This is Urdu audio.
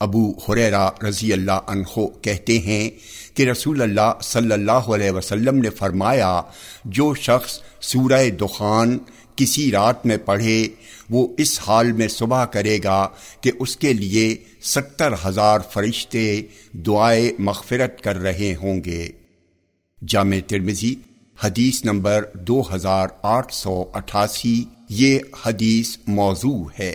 ابو حریرا رضی اللہ عنہ کہتے ہیں کہ رسول اللہ صلی اللہ علیہ وسلم نے فرمایا، جو شخص سورہ دخان کسی رات میں پڑھے، وہ اس حال میں صبح کرے گا کہ اس کے لیے ستر ہزار فرشتے دعائے مغفرت کر رہے ہوں گے۔ جامع ترمزی حدیث نمبر دو ہزار آٹھ سو اٹھاسی، یہ حدیث موضوع ہے۔